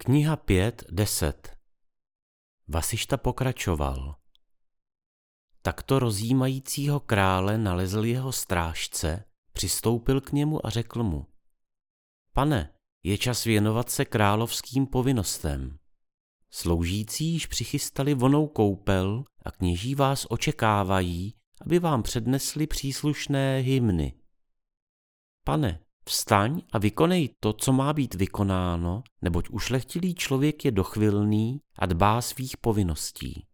Kniha 5.10 Vasišta pokračoval. Takto rozjímajícího krále nalezl jeho strážce, přistoupil k němu a řekl mu. Pane, je čas věnovat se královským povinnostem. Sloužící již přichystali vonou koupel a kněží vás očekávají, aby vám přednesli příslušné hymny. Pane, Vstaň a vykonej to, co má být vykonáno, neboť ušlechtilý člověk je dochvilný a dbá svých povinností.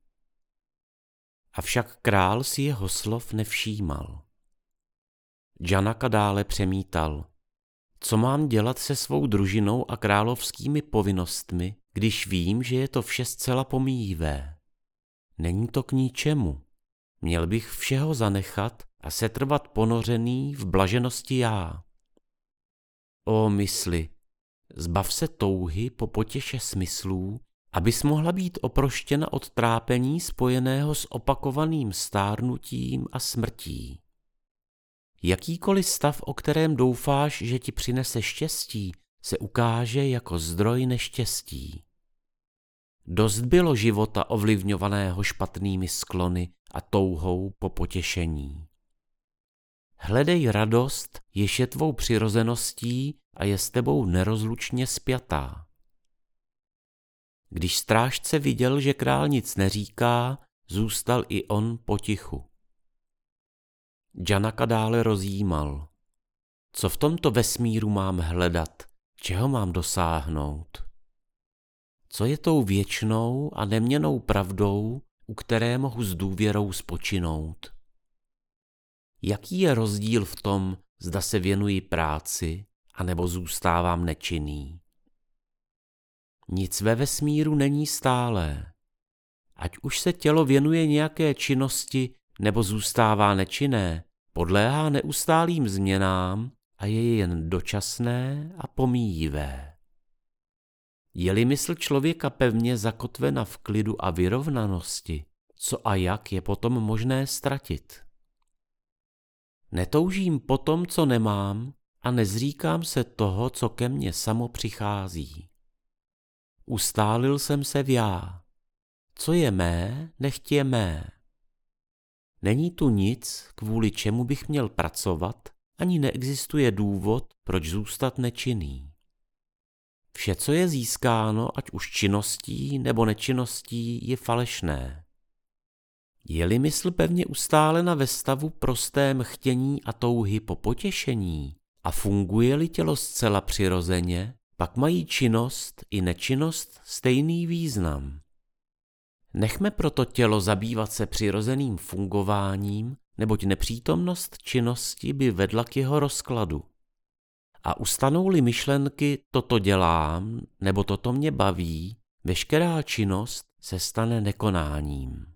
Avšak král si jeho slov nevšímal. Janaka dále přemítal, co mám dělat se svou družinou a královskými povinnostmi, když vím, že je to vše zcela pomíjivé. Není to k ničemu. Měl bych všeho zanechat a setrvat ponořený v blaženosti já. O mysli, zbav se touhy po potěše smyslů, abys mohla být oproštěna od trápení spojeného s opakovaným stárnutím a smrtí. Jakýkoliv stav, o kterém doufáš, že ti přinese štěstí, se ukáže jako zdroj neštěstí. Dost bylo života ovlivňovaného špatnými sklony a touhou po potěšení. Hledej radost, jež je tvou přirozeností a je s tebou nerozlučně spjatá. Když strážce viděl, že král nic neříká, zůstal i on potichu. Janaka dále rozjímal. Co v tomto vesmíru mám hledat? Čeho mám dosáhnout? Co je tou věčnou a neměnou pravdou, u které mohu s důvěrou spočinout? Jaký je rozdíl v tom, zda se věnuji práci, anebo zůstávám nečinný? Nic ve vesmíru není stálé. Ať už se tělo věnuje nějaké činnosti nebo zůstává nečinné, podléhá neustálým změnám a je jen dočasné a pomíjivé. Je-li mysl člověka pevně zakotvena v klidu a vyrovnanosti, co a jak je potom možné ztratit? Netoužím po tom, co nemám a nezříkám se toho, co ke mně samo přichází. Ustálil jsem se v já. Co je mé, nechť je mé. Není tu nic, kvůli čemu bych měl pracovat, ani neexistuje důvod, proč zůstat nečinný. Vše, co je získáno, ať už činností nebo nečinností, je falešné. Je-li mysl pevně ustálena ve stavu prostém chtění a touhy po potěšení a funguje-li tělo zcela přirozeně, pak mají činnost i nečinnost stejný význam. Nechme proto tělo zabývat se přirozeným fungováním, neboť nepřítomnost činnosti by vedla k jeho rozkladu. A ustanou-li myšlenky toto dělám nebo toto mě baví, veškerá činnost se stane nekonáním.